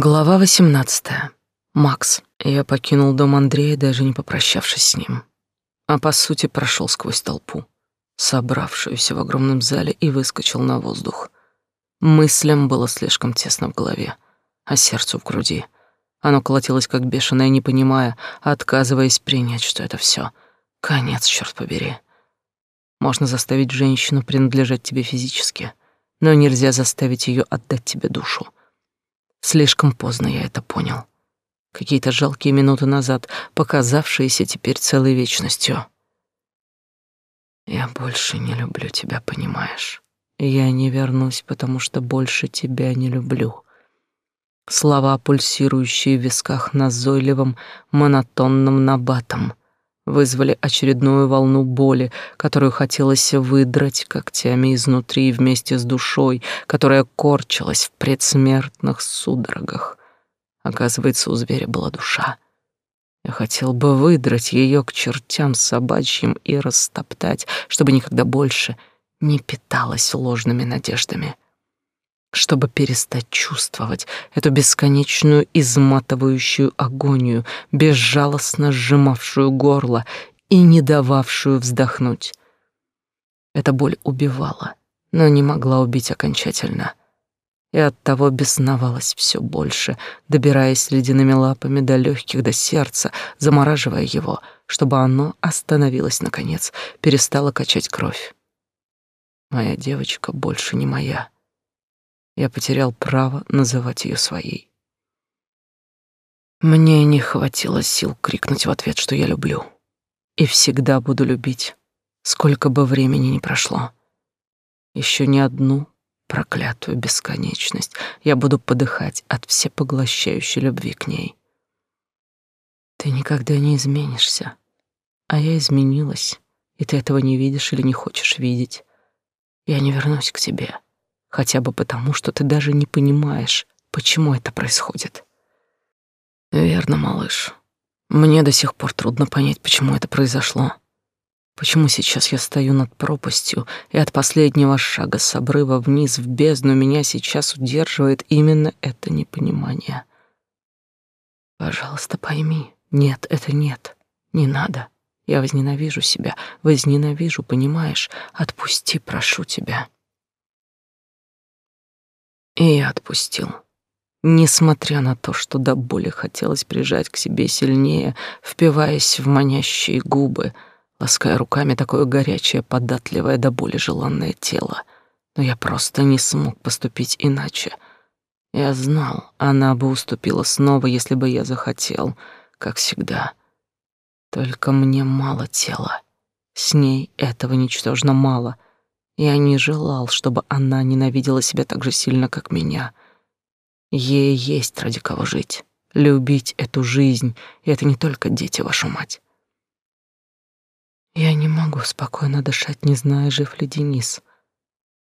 Глава 18. Макс. Я покинул дом Андрея, даже не попрощавшись с ним. А по сути прошел сквозь толпу, собравшуюся в огромном зале, и выскочил на воздух. Мыслям было слишком тесно в голове, а сердцу в груди. Оно колотилось как бешеное, не понимая, отказываясь принять, что это все конец, черт побери. Можно заставить женщину принадлежать тебе физически, но нельзя заставить ее отдать тебе душу. Слишком поздно я это понял. Какие-то жалкие минуты назад, показавшиеся теперь целой вечностью. Я больше не люблю тебя, понимаешь? Я не вернусь, потому что больше тебя не люблю. Слова, пульсирующие в висках назойливым, монотонным набатом — вызвали очередную волну боли, которую хотелось выдрать когтями изнутри вместе с душой, которая корчилась в предсмертных судорогах. Оказывается, у зверя была душа. Я хотел бы выдрать ее к чертям собачьим и растоптать, чтобы никогда больше не питалась ложными надеждами чтобы перестать чувствовать эту бесконечную изматывающую агонию, безжалостно сжимавшую горло и не дававшую вздохнуть. Эта боль убивала, но не могла убить окончательно. И оттого бесновалась все больше, добираясь ледяными лапами до легких, до сердца, замораживая его, чтобы оно остановилось наконец, перестало качать кровь. Моя девочка больше не моя я потерял право называть ее своей. Мне не хватило сил крикнуть в ответ, что я люблю. И всегда буду любить, сколько бы времени ни прошло. Еще не одну проклятую бесконечность я буду подыхать от всепоглощающей любви к ней. Ты никогда не изменишься, а я изменилась, и ты этого не видишь или не хочешь видеть. Я не вернусь к тебе хотя бы потому, что ты даже не понимаешь, почему это происходит. Верно, малыш. Мне до сих пор трудно понять, почему это произошло. Почему сейчас я стою над пропастью, и от последнего шага с обрыва вниз в бездну меня сейчас удерживает именно это непонимание. Пожалуйста, пойми. Нет, это нет. Не надо. Я возненавижу себя, возненавижу, понимаешь? Отпусти, прошу тебя. И я отпустил. Несмотря на то, что до боли хотелось прижать к себе сильнее, впиваясь в манящие губы, лаская руками такое горячее, податливое до боли желанное тело. Но я просто не смог поступить иначе. Я знал, она бы уступила снова, если бы я захотел, как всегда. Только мне мало тела. С ней этого ничтожно мало — я не желал, чтобы она ненавидела себя так же сильно, как меня. Ей есть ради кого жить, любить эту жизнь, и это не только дети, вашу мать. Я не могу спокойно дышать, не зная, жив ли Денис.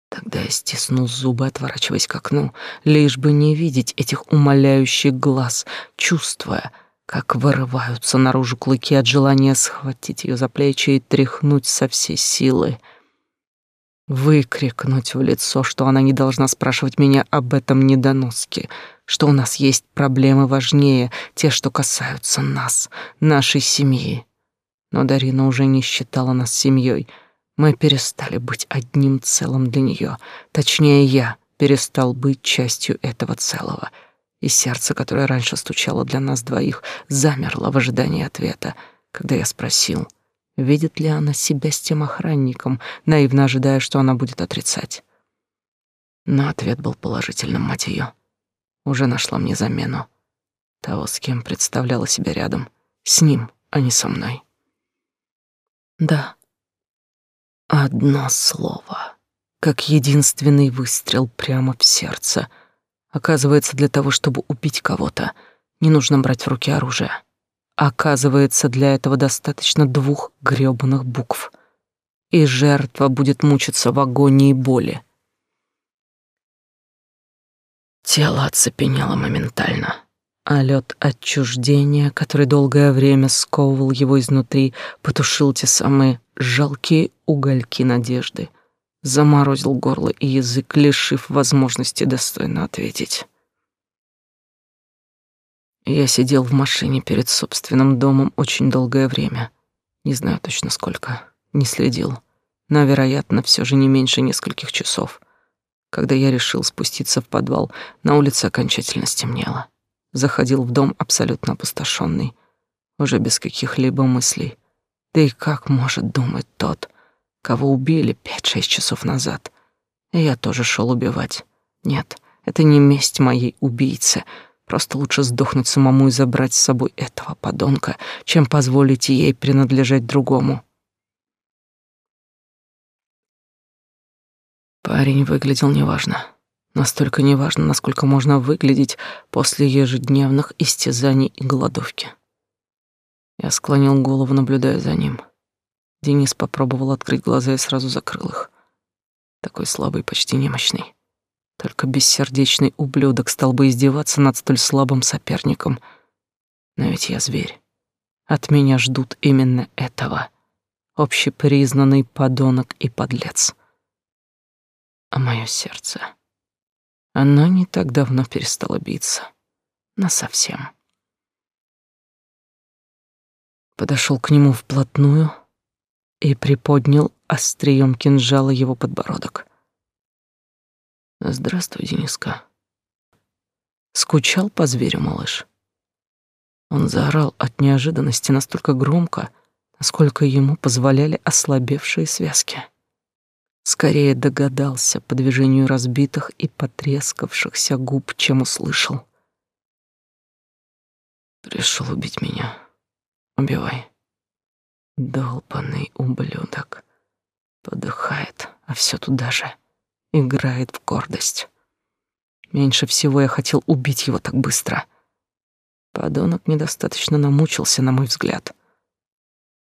Тогда я стиснул зубы, отворачиваясь к окну, лишь бы не видеть этих умоляющих глаз, чувствуя, как вырываются наружу клыки от желания схватить ее за плечи и тряхнуть со всей силы — выкрикнуть в лицо, что она не должна спрашивать меня об этом недоноске, что у нас есть проблемы важнее, те, что касаются нас, нашей семьи. Но Дарина уже не считала нас семьей. Мы перестали быть одним целым для нее. Точнее, я перестал быть частью этого целого. И сердце, которое раньше стучало для нас двоих, замерло в ожидании ответа, когда я спросил — Видит ли она себя с тем охранником, наивно ожидая, что она будет отрицать? Но ответ был положительным, мать ее. Уже нашла мне замену. Того, с кем представляла себя рядом. С ним, а не со мной. Да. Одно слово. Как единственный выстрел прямо в сердце. Оказывается, для того, чтобы убить кого-то, не нужно брать в руки оружие. Оказывается, для этого достаточно двух грёбаных букв. И жертва будет мучиться в агонии боли. Тело оцепенело моментально, а лед отчуждения, который долгое время сковывал его изнутри, потушил те самые жалкие угольки надежды, заморозил горло и язык, лишив возможности достойно ответить. Я сидел в машине перед собственным домом очень долгое время. Не знаю точно сколько, не следил, но, вероятно, все же не меньше нескольких часов. Когда я решил спуститься в подвал, на улице окончательно стемнело. Заходил в дом абсолютно опустошенный, уже без каких-либо мыслей. Да и как может думать тот, кого убили пять-шесть часов назад? И я тоже шел убивать. Нет, это не месть моей убийце. Просто лучше сдохнуть самому и забрать с собой этого подонка, чем позволить ей принадлежать другому. Парень выглядел неважно. Настолько неважно, насколько можно выглядеть после ежедневных истязаний и голодовки. Я склонил голову, наблюдая за ним. Денис попробовал открыть глаза и сразу закрыл их. Такой слабый, почти немощный. Только бессердечный ублюдок стал бы издеваться над столь слабым соперником. Но ведь я зверь. От меня ждут именно этого. Общепризнанный подонок и подлец. А мое сердце... Оно не так давно перестало биться. Насовсем. Подошел к нему вплотную и приподнял острием кинжала его подбородок. «Здравствуй, Дениска». Скучал по зверю, малыш. Он заорал от неожиданности настолько громко, насколько ему позволяли ослабевшие связки. Скорее догадался по движению разбитых и потрескавшихся губ, чем услышал. Пришел убить меня. Убивай. Долбанный ублюдок. Подыхает, а все туда же. Играет в гордость. Меньше всего я хотел убить его так быстро. Подонок недостаточно намучился, на мой взгляд.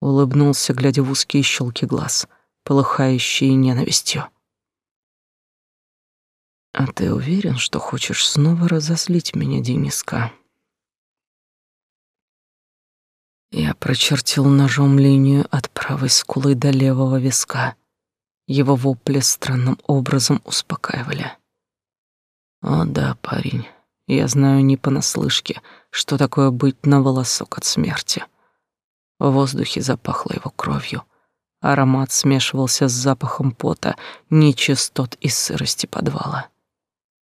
Улыбнулся, глядя в узкие щелки глаз, полыхающие ненавистью. «А ты уверен, что хочешь снова разозлить меня, Дениска?» Я прочертил ножом линию от правой скулы до левого виска. Его вопли странным образом успокаивали. О да, парень, я знаю не понаслышке, что такое быть на волосок от смерти. В воздухе запахло его кровью. Аромат смешивался с запахом пота, нечистот и сырости подвала.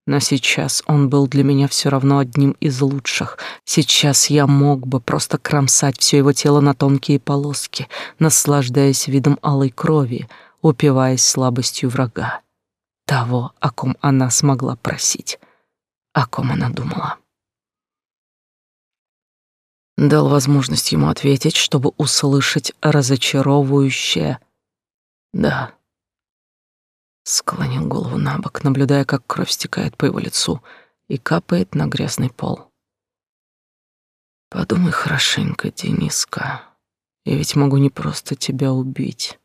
Но сейчас он был для меня все равно одним из лучших. Сейчас я мог бы просто кромсать все его тело на тонкие полоски, наслаждаясь видом алой крови, упиваясь слабостью врага. Того, о ком она смогла просить, о ком она думала. Дал возможность ему ответить, чтобы услышать разочаровывающее «да». Склонил голову на бок, наблюдая, как кровь стекает по его лицу и капает на грязный пол. Подумай хорошенько, Дениска. Я ведь могу не просто тебя убить.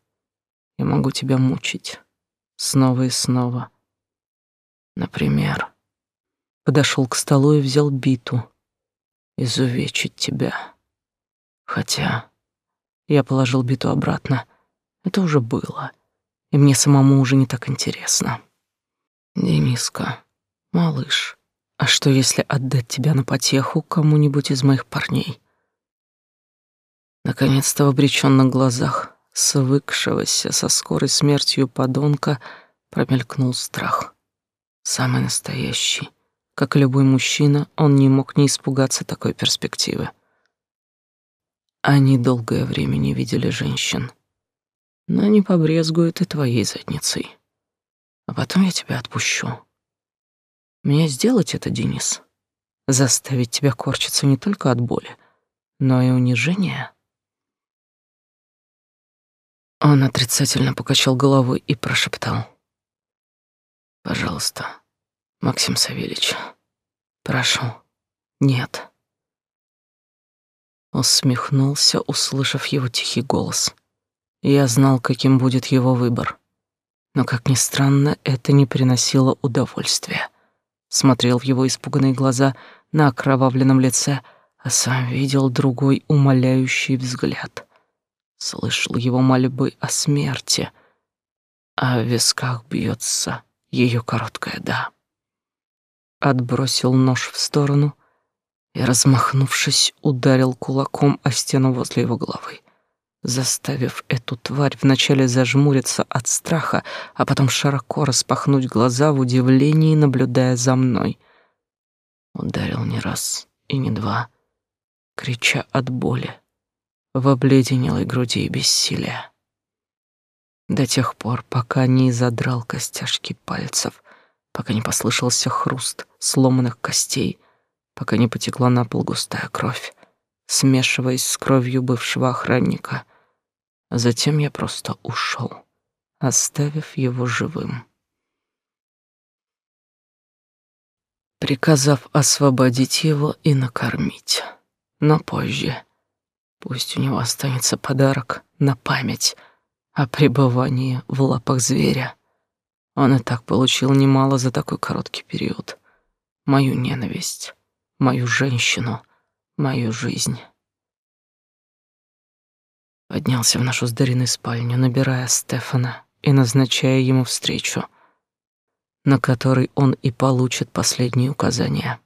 Я могу тебя мучить снова и снова. Например, подошел к столу и взял биту. Изувечить тебя. Хотя я положил биту обратно. Это уже было и мне самому уже не так интересно. Дениска, малыш, а что если отдать тебя на потеху кому-нибудь из моих парней? Наконец-то в обречённых глазах свыкшегося со скорой смертью подонка промелькнул страх. Самый настоящий. Как и любой мужчина, он не мог не испугаться такой перспективы. Они долгое время не видели женщин но не побрезгует и твоей задницей. А потом я тебя отпущу. Мне сделать это, Денис? Заставить тебя корчиться не только от боли, но и унижения? Он отрицательно покачал головой и прошептал. «Пожалуйста, Максим Савельевич, прошу, нет». Усмехнулся, услышав его тихий голос. Я знал, каким будет его выбор. Но, как ни странно, это не приносило удовольствия. Смотрел в его испуганные глаза на окровавленном лице, а сам видел другой умоляющий взгляд. Слышал его мольбы о смерти, а в висках бьется ее короткое «да». Отбросил нож в сторону и, размахнувшись, ударил кулаком о стену возле его головы, заставив эту тварь вначале зажмуриться от страха, а потом широко распахнуть глаза в удивлении, наблюдая за мной. Ударил не раз и не два, крича от боли, в обледенелой груди бессилия. До тех пор, пока не задрал костяшки пальцев, пока не послышался хруст сломанных костей — пока не потекла на пол густая кровь, смешиваясь с кровью бывшего охранника. Затем я просто ушел, оставив его живым. Приказав освободить его и накормить. Но позже. Пусть у него останется подарок на память о пребывании в лапах зверя. Он и так получил немало за такой короткий период. Мою ненависть, мою женщину, мою жизнь. Поднялся в нашу с спальню, набирая Стефана и назначая ему встречу, на которой он и получит последние указания.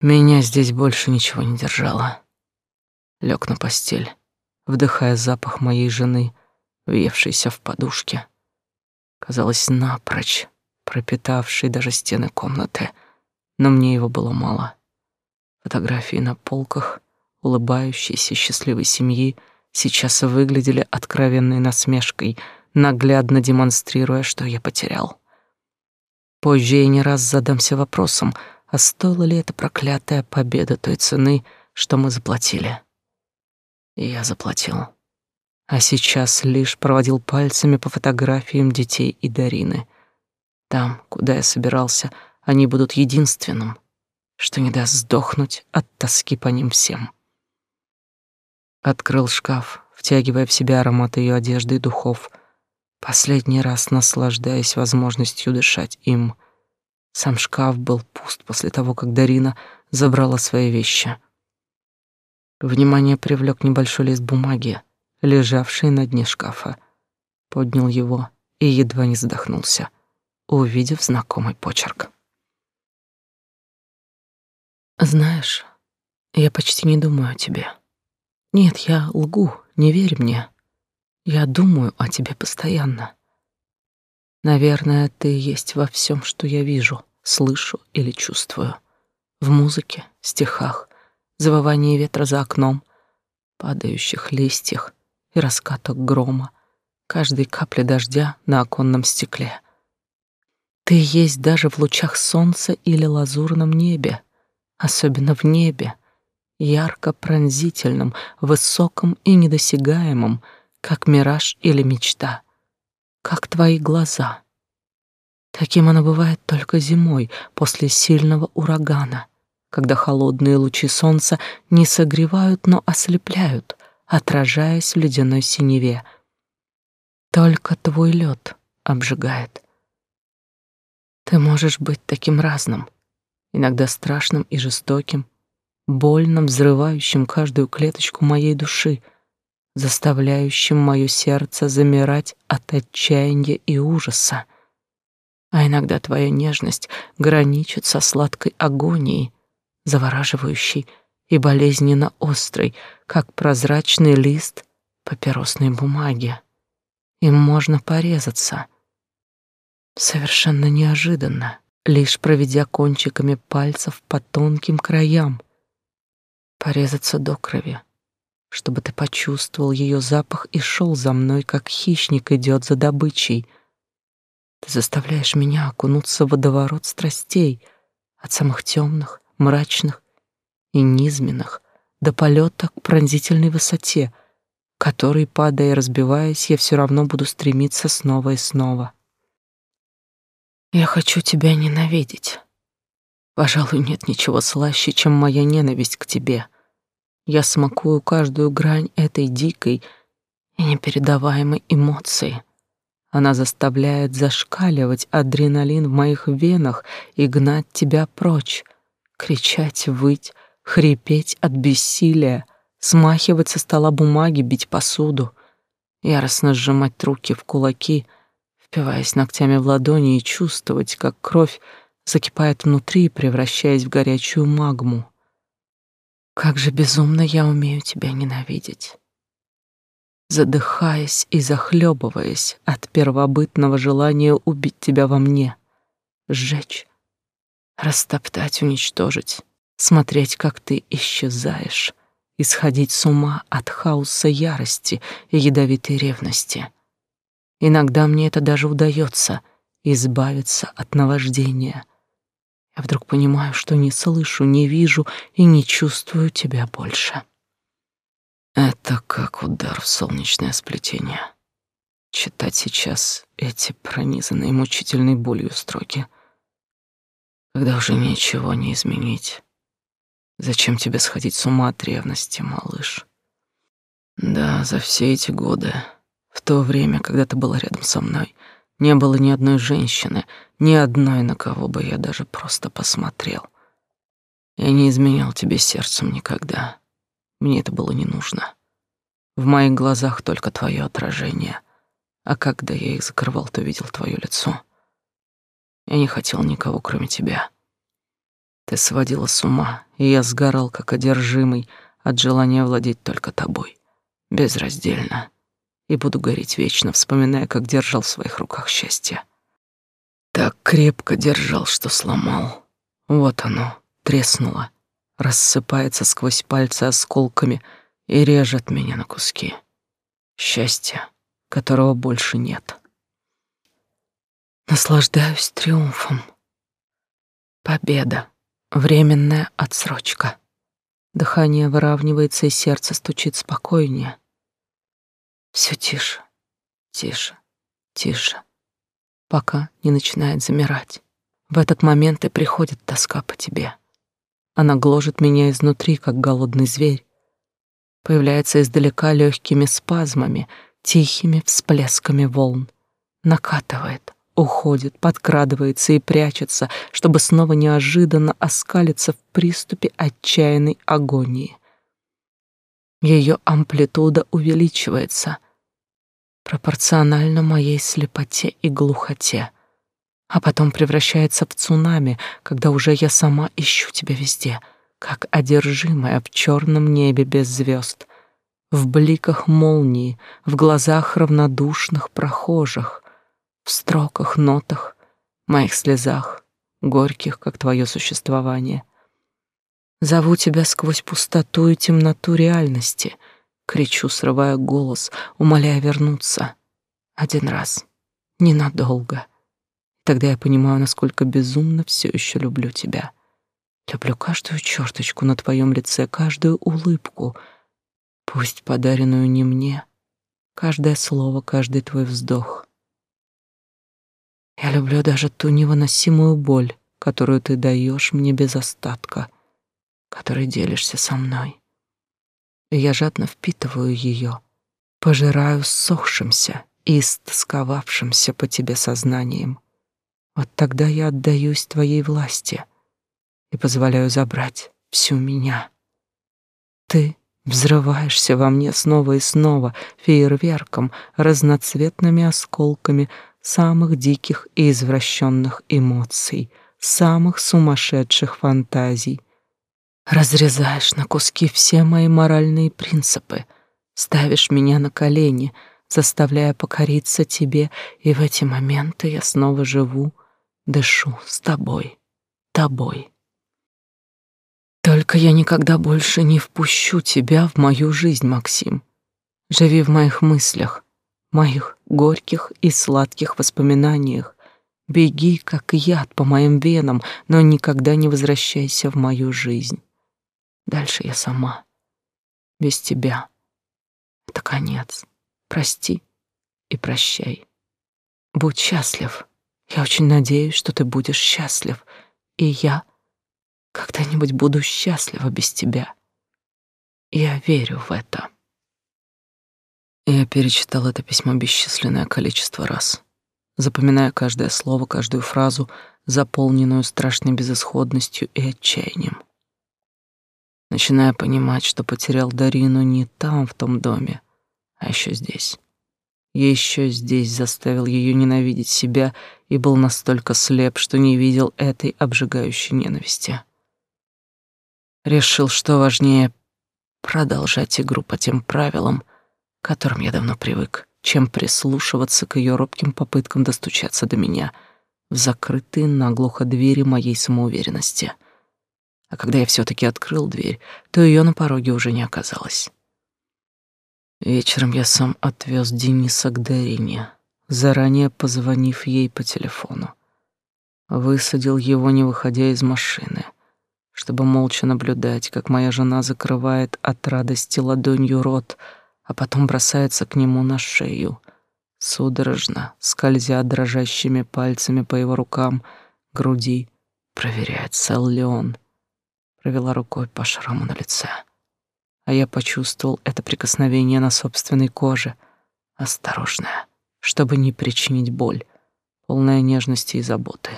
Меня здесь больше ничего не держало. Лег на постель, вдыхая запах моей жены, въевшейся в подушке. Казалось, напрочь пропитавший даже стены комнаты — но мне его было мало. Фотографии на полках улыбающейся счастливой семьи сейчас выглядели откровенной насмешкой, наглядно демонстрируя, что я потерял. Позже я не раз задамся вопросом, а стоила ли эта проклятая победа той цены, что мы заплатили. И я заплатил. А сейчас лишь проводил пальцами по фотографиям детей и Дарины. Там, куда я собирался — они будут единственным, что не даст сдохнуть от тоски по ним всем. Открыл шкаф, втягивая в себя аромат ее одежды и духов, последний раз наслаждаясь возможностью дышать им. Сам шкаф был пуст после того, как Дарина забрала свои вещи. Внимание привлек небольшой лист бумаги, лежавший на дне шкафа. Поднял его и едва не задохнулся, увидев знакомый почерк. Знаешь, я почти не думаю о тебе. Нет, я лгу, не верь мне. Я думаю о тебе постоянно. Наверное, ты есть во всем, что я вижу, слышу или чувствую. В музыке, стихах, завывании ветра за окном, падающих листьях и раскатах грома, каждой капле дождя на оконном стекле. Ты есть даже в лучах солнца или лазурном небе, особенно в небе, ярко пронзительном, высоком и недосягаемом, как мираж или мечта, как твои глаза. Таким оно бывает только зимой, после сильного урагана, когда холодные лучи солнца не согревают, но ослепляют, отражаясь в ледяной синеве. Только твой лед обжигает. Ты можешь быть таким разным — иногда страшным и жестоким, больным, взрывающим каждую клеточку моей души, заставляющим мое сердце замирать от отчаяния и ужаса. А иногда твоя нежность граничит со сладкой агонией, завораживающей и болезненно острой, как прозрачный лист папиросной бумаги. Им можно порезаться. Совершенно неожиданно лишь проведя кончиками пальцев по тонким краям. Порезаться до крови, чтобы ты почувствовал ее запах и шел за мной, как хищник идет за добычей. Ты заставляешь меня окунуться в водоворот страстей, от самых темных, мрачных и низменных до полета к пронзительной высоте, которой, падая и разбиваясь, я все равно буду стремиться снова и снова. Я хочу тебя ненавидеть. Пожалуй, нет ничего слаще, чем моя ненависть к тебе. Я смакую каждую грань этой дикой и непередаваемой эмоции. Она заставляет зашкаливать адреналин в моих венах и гнать тебя прочь, кричать, выть, хрипеть от бессилия, смахивать со стола бумаги, бить посуду, яростно сжимать руки в кулаки — впиваясь ногтями в ладони и чувствовать, как кровь закипает внутри, превращаясь в горячую магму, Как же безумно я умею тебя ненавидеть. Задыхаясь и захлебываясь от первобытного желания убить тебя во мне, сжечь, растоптать, уничтожить, смотреть, как ты исчезаешь, и сходить с ума от хаоса ярости и ядовитой ревности. Иногда мне это даже удается избавиться от наваждения. Я вдруг понимаю, что не слышу, не вижу и не чувствую тебя больше. Это как удар в солнечное сплетение. Читать сейчас эти пронизанные мучительной болью строки, когда уже ничего не изменить. Зачем тебе сходить с ума от ревности, малыш? Да, за все эти годы, в то время, когда ты была рядом со мной, не было ни одной женщины, ни одной, на кого бы я даже просто посмотрел. Я не изменял тебе сердцем никогда. Мне это было не нужно. В моих глазах только твое отражение. А когда я их закрывал, то видел твое лицо. Я не хотел никого, кроме тебя. Ты сводила с ума, и я сгорал, как одержимый, от желания владеть только тобой, безраздельно, и буду гореть вечно, вспоминая, как держал в своих руках счастье. Так крепко держал, что сломал. Вот оно, треснуло, рассыпается сквозь пальцы осколками и режет меня на куски. Счастье, которого больше нет. Наслаждаюсь триумфом. Победа. Временная отсрочка. Дыхание выравнивается, и сердце стучит спокойнее. Все тише, тише, тише, пока не начинает замирать. В этот момент и приходит тоска по тебе. Она гложет меня изнутри, как голодный зверь. Появляется издалека легкими спазмами, тихими всплесками волн. Накатывает, уходит, подкрадывается и прячется, чтобы снова неожиданно оскалиться в приступе отчаянной агонии. Ее амплитуда увеличивается пропорционально моей слепоте и глухоте, а потом превращается в цунами, когда уже я сама ищу тебя везде, как одержимая в черном небе без звезд, в бликах молнии, в глазах равнодушных прохожих, в строках, нотах, моих слезах, горьких, как твое существование. Зову тебя сквозь пустоту и темноту реальности, кричу, срывая голос, умоляя вернуться. Один раз, ненадолго. Тогда я понимаю, насколько безумно все еще люблю тебя. Люблю каждую черточку на твоем лице, каждую улыбку, пусть подаренную не мне, каждое слово, каждый твой вздох. Я люблю даже ту невыносимую боль, которую ты даешь мне без остатка, которой делишься со мной. И я жадно впитываю ее, пожираю ссохшимся и истосковавшимся по тебе сознанием. Вот тогда я отдаюсь твоей власти и позволяю забрать всю меня. Ты взрываешься во мне снова и снова фейерверком, разноцветными осколками — самых диких и извращенных эмоций, самых сумасшедших фантазий. Разрезаешь на куски все мои моральные принципы, ставишь меня на колени, заставляя покориться тебе, и в эти моменты я снова живу, дышу с тобой, тобой. Только я никогда больше не впущу тебя в мою жизнь, Максим. Живи в моих мыслях, моих горьких и сладких воспоминаниях. Беги, как яд, по моим венам, но никогда не возвращайся в мою жизнь. Дальше я сама. Без тебя. Это конец. Прости и прощай. Будь счастлив. Я очень надеюсь, что ты будешь счастлив. И я когда-нибудь буду счастлива без тебя. Я верю в это. Я перечитал это письмо бесчисленное количество раз, запоминая каждое слово, каждую фразу, заполненную страшной безысходностью и отчаянием. Начиная понимать, что потерял Дарину не там, в том доме, а еще здесь. Еще здесь заставил ее ненавидеть себя и был настолько слеп, что не видел этой обжигающей ненависти. Решил, что важнее продолжать игру по тем правилам, которым я давно привык, чем прислушиваться к ее робким попыткам достучаться до меня в закрытые наглухо двери моей самоуверенности. А когда я все таки открыл дверь, то ее на пороге уже не оказалось. Вечером я сам отвез Дениса к Дарине, заранее позвонив ей по телефону. Высадил его, не выходя из машины, чтобы молча наблюдать, как моя жена закрывает от радости ладонью рот, а потом бросается к нему на шею, судорожно, скользя дрожащими пальцами по его рукам, груди, проверяет, цел ли он. Провела рукой по шраму на лице. А я почувствовал это прикосновение на собственной коже, осторожное, чтобы не причинить боль, полная нежности и заботы.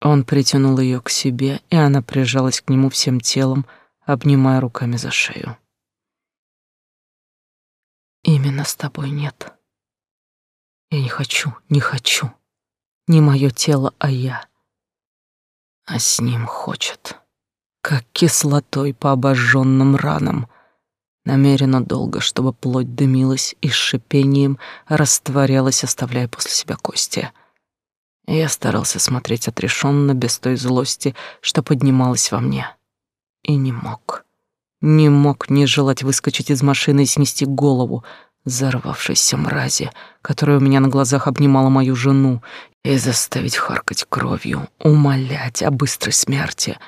Он притянул ее к себе, и она прижалась к нему всем телом, обнимая руками за шею. Именно с тобой нет. Я не хочу, не хочу. Не мое тело, а я. А с ним хочет. Как кислотой по обожженным ранам. Намеренно долго, чтобы плоть дымилась и с шипением растворялась, оставляя после себя кости. Я старался смотреть отрешенно, без той злости, что поднималась во мне. И не мог. Не мог не желать выскочить из машины и снести голову взорвавшейся мрази, которая у меня на глазах обнимала мою жену, и заставить харкать кровью, умолять о быстрой смерти,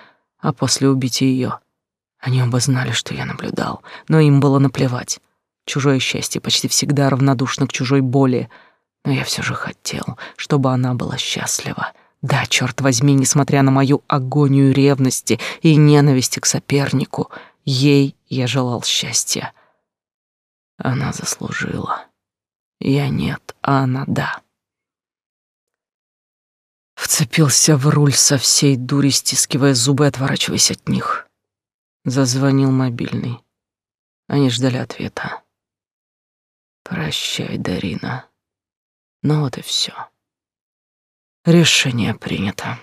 а после убить ее. Они оба знали, что я наблюдал, но им было наплевать. Чужое счастье почти всегда равнодушно к чужой боли, но я все же хотел, чтобы она была счастлива. Да, черт возьми, несмотря на мою агонию ревности и ненависти к сопернику — Ей я желал счастья. Она заслужила. Я нет, а она да. Вцепился в руль со всей дури, стискивая зубы, отворачиваясь от них. Зазвонил мобильный. Они ждали ответа. Прощай, Дарина. Ну вот и все. Решение принято.